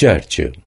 church